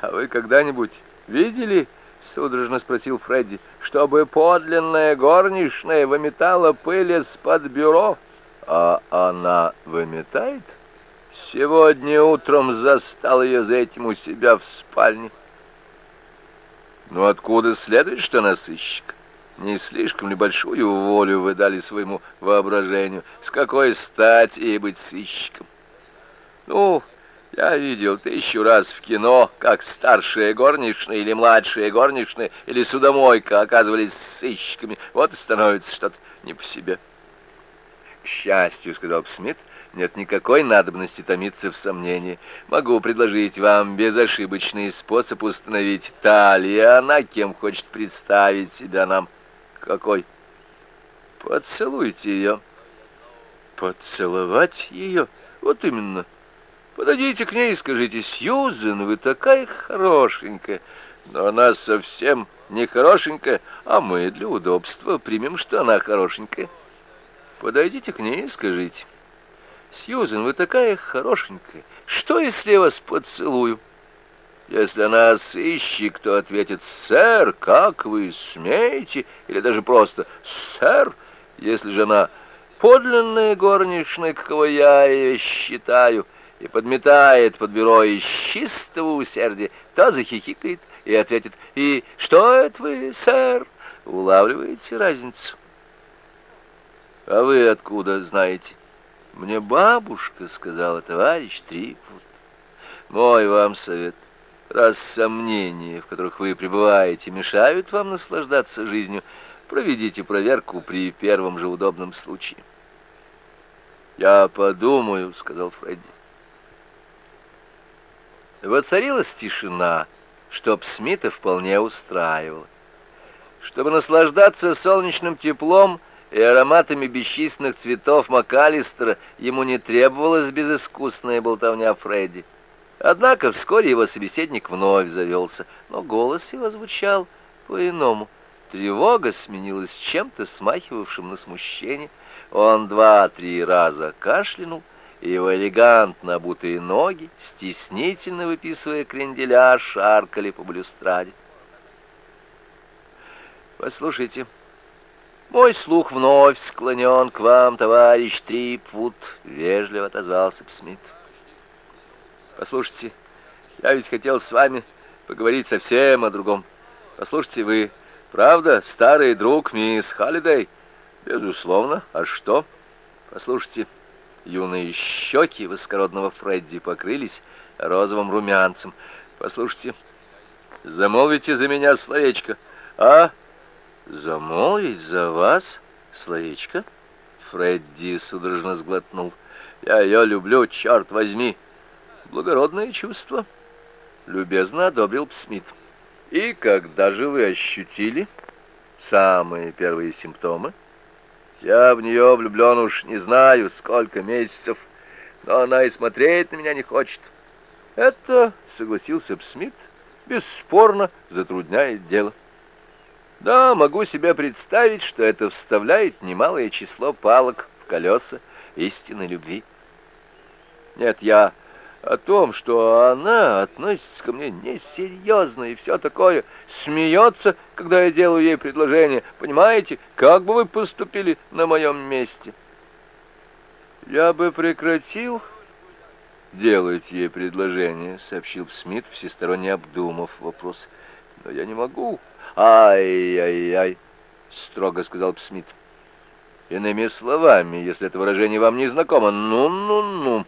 А вы когда-нибудь видели, — судорожно спросил Фредди, — чтобы подлинная горничная выметала пыль из-под бюро? А она выметает? Сегодня утром застал ее за этим у себя в спальне. Ну, откуда следует, что она сыщик? Не слишком ли большую волю вы дали своему воображению? С какой стати ей быть сыщиком? Ну, я видел тысячу раз в кино, как старшая горничная или младшая горничная или судомойка оказывались сыщиками. Вот и становится что-то не по себе. К счастью, сказал Смит, нет никакой надобности томиться в сомнении. Могу предложить вам безошибочный способ установить, та ли она, кем хочет представить себя нам. Какой? Поцелуйте ее. Поцеловать ее? Вот именно. Подойдите к ней и скажите, Сьюзен, вы такая хорошенькая. Но она совсем не хорошенькая, а мы для удобства примем, что она хорошенькая. Подойдите к ней и скажите, Сьюзен, вы такая хорошенькая, что, если я вас поцелую? Если она сыщик, то ответит «Сэр, как вы смеете?» или даже просто «Сэр». Если же она подлинная горничная, какого я ее считаю, и подметает под бюро из чистого усердия, то захихикает и ответит «И что это вы, сэр?» Улавливаете разницу? А вы откуда знаете? Мне бабушка сказала, товарищ Трипфуд. Мой вам совет. Раз сомнения, в которых вы пребываете, мешают вам наслаждаться жизнью, проведите проверку при первом же удобном случае. «Я подумаю», — сказал Фредди. Воцарилась тишина, чтоб Смита вполне устраивала. Чтобы наслаждаться солнечным теплом и ароматами бесчисленных цветов МакАлистера, ему не требовалась безыскусная болтовня Фредди. Однако вскоре его собеседник вновь завелся, но голос его звучал по-иному. Тревога сменилась чем-то смахивавшим на смущение. Он два-три раза кашлянул, его элегантно обутые ноги, стеснительно выписывая кренделя, шаркали по балюстраде. «Послушайте, мой слух вновь склонен к вам, товарищ Трипвуд», — вежливо отозвался Псмит. «Послушайте, я ведь хотел с вами поговорить совсем о другом. Послушайте, вы, правда, старый друг мисс Халлидей?» «Безусловно. А что?» «Послушайте, Юные щеки воскородного Фредди покрылись розовым румянцем. «Послушайте, замолвите за меня словечко, а?» «Замолвить за вас словечко?» Фредди судорожно сглотнул. «Я ее люблю, черт возьми!» «Благородное чувство!» Любезно одобрил Смит. «И когда же вы ощутили самые первые симптомы?» Я в нее влюблен уж не знаю, сколько месяцев, но она и смотреть на меня не хочет. Это, согласился Смит, бесспорно затрудняет дело. Да, могу себе представить, что это вставляет немалое число палок в колеса истинной любви. Нет, я о том, что она относится ко мне несерьезно и все такое, смеется, когда я делаю ей предложение. Понимаете, как бы вы поступили на моем месте? Я бы прекратил делать ей предложение, сообщил Смит, всесторонне обдумав вопрос. Но я не могу. Ай-яй-яй, строго сказал Смит. Иными словами, если это выражение вам не знакомо, ну-ну-ну.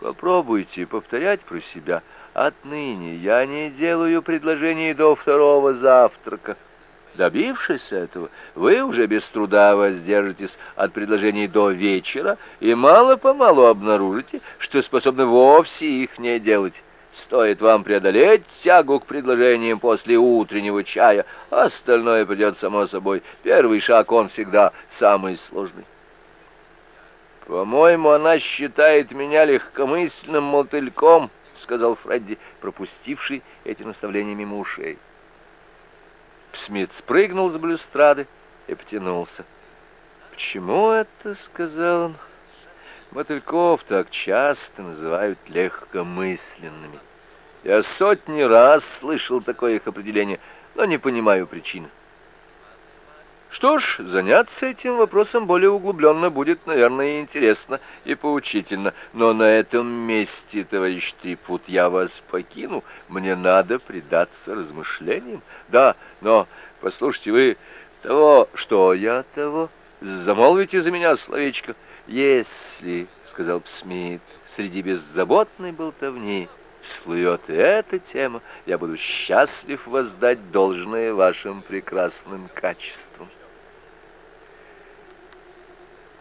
Попробуйте повторять про себя. Отныне я не делаю предложений до второго завтрака. Добившись этого, вы уже без труда воздержитесь от предложений до вечера и мало-помалу обнаружите, что способны вовсе их не делать. Стоит вам преодолеть тягу к предложениям после утреннего чая, остальное придет само собой. Первый шаг, он всегда самый сложный. «По-моему, она считает меня легкомысленным мотыльком», — сказал Фредди, пропустивший эти наставления мимо ушей. Смит спрыгнул с блюстрады и потянулся. «Почему это?» — сказал он. «Мотыльков так часто называют легкомысленными. Я сотни раз слышал такое их определение, но не понимаю причины. Что ж, заняться этим вопросом более углубленно будет, наверное, интересно и поучительно. Но на этом месте, товарищ Трипут, я вас покину. Мне надо предаться размышлениям. Да, но, послушайте, вы того, что я того, замолвите за меня словечко. Если, — сказал Псмит, — среди беззаботной болтовни всплывет и эта тема, я буду счастлив воздать должное вашим прекрасным качествам.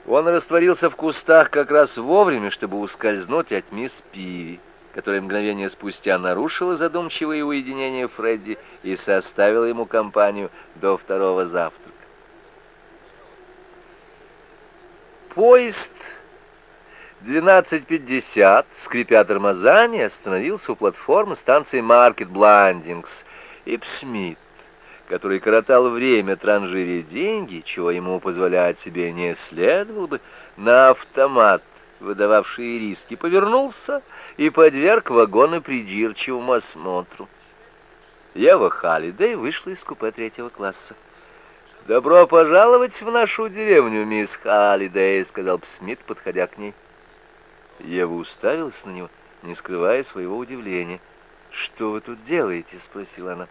Он растворился в кустах как раз вовремя, чтобы ускользнуть от мисс Пиви, которая мгновение спустя нарушила задумчивое уединение Фредди и составила ему компанию до второго завтрака. Поезд 12.50, скрипя тормозами, остановился у платформы станции Маркет Бландингс. Ипсмит который коротал время транжиря деньги, чего ему позволять себе не следовало бы, на автомат, выдававший риски, повернулся и подверг вагоны придирчивому осмотру. Ева Халлидей вышла из купе третьего класса. «Добро пожаловать в нашу деревню, мисс Халлидей», — сказал Смит, подходя к ней. Ева уставилась на него, не скрывая своего удивления. «Что вы тут делаете?» — спросила она.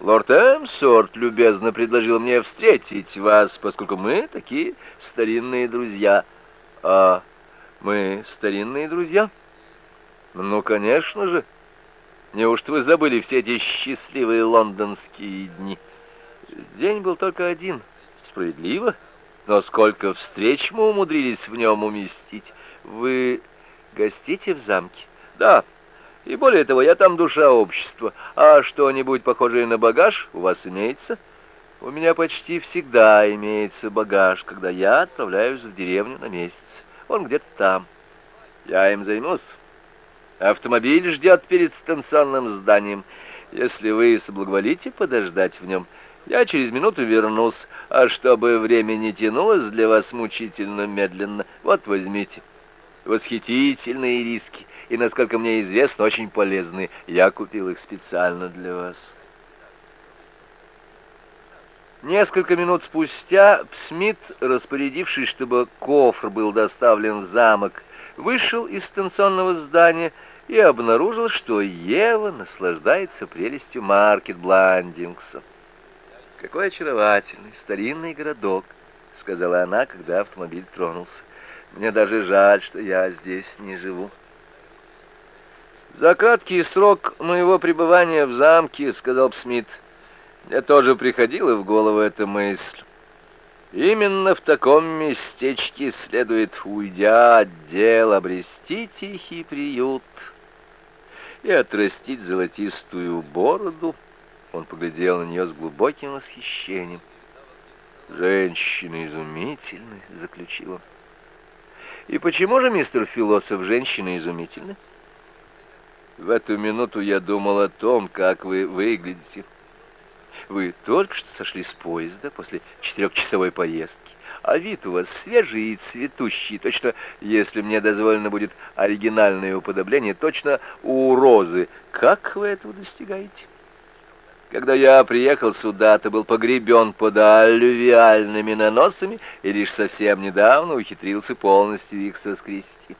Лорд Эмсорт любезно предложил мне встретить вас, поскольку мы такие старинные друзья. А мы старинные друзья? Ну, конечно же. Неужто вы забыли все эти счастливые лондонские дни? День был только один. Справедливо. Но сколько встреч мы умудрились в нем уместить. Вы гостите в замке? Да. И более того, я там душа общества. А что-нибудь похожее на багаж у вас имеется? У меня почти всегда имеется багаж, когда я отправляюсь в деревню на месяц. Он где-то там. Я им займусь. Автомобиль ждет перед станционным зданием. Если вы соблаговолите подождать в нем, я через минуту вернусь, а чтобы время не тянулось для вас мучительно медленно, вот возьмите. Восхитительные риски и, насколько мне известно, очень полезные. Я купил их специально для вас. Несколько минут спустя Смит, распорядившись, чтобы кофр был доставлен в замок, вышел из станционного здания и обнаружил, что Ева наслаждается прелестью маркет Бландингса. «Какой очаровательный старинный городок», — сказала она, когда автомобиль тронулся. «Мне даже жаль, что я здесь не живу». «За краткий срок моего пребывания в замке, — сказал Смит, — мне тоже приходила в голову эта мысль. Именно в таком местечке следует, уйдя от дел, обрести тихий приют и отрастить золотистую бороду. Он поглядел на нее с глубоким восхищением. «Женщина изумительны», — заключил он. «И почему же, мистер философ, женщина изумительны?» В эту минуту я думал о том, как вы выглядите. Вы только что сошли с поезда после четырехчасовой поездки, а вид у вас свежий и цветущий, точно, если мне дозволено будет оригинальное уподобление, точно у розы. Как вы этого достигаете? Когда я приехал сюда, ты был погребен под аллювиальными наносами и лишь совсем недавно ухитрился полностью их соскрести.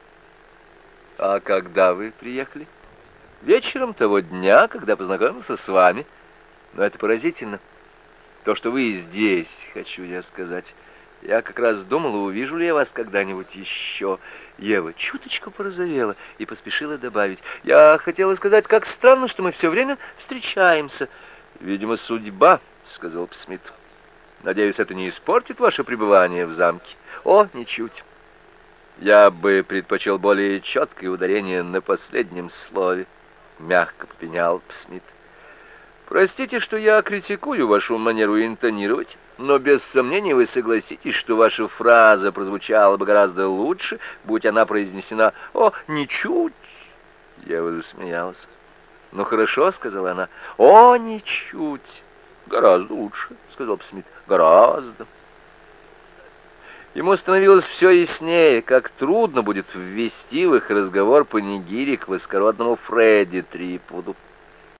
А когда вы приехали? вечером того дня, когда познакомился с вами. Но это поразительно. То, что вы здесь, хочу я сказать. Я как раз думала, увижу ли я вас когда-нибудь еще. Ева чуточку порозовела и поспешила добавить. Я хотела сказать, как странно, что мы все время встречаемся. Видимо, судьба, сказал Смит. Надеюсь, это не испортит ваше пребывание в замке. О, ничуть. Я бы предпочел более четкое ударение на последнем слове. — мягко попенял Смит. «Простите, что я критикую вашу манеру интонировать, но без сомнения вы согласитесь, что ваша фраза прозвучала бы гораздо лучше, будь она произнесена «О, ничуть!» Я бы засмеялась. «Ну хорошо», — сказала она. «О, ничуть!» «Гораздо лучше», — сказал Смит. «Гораздо». Ему становилось все яснее, как трудно будет ввести в их разговор панигирик высокородному Фредди Трипуду.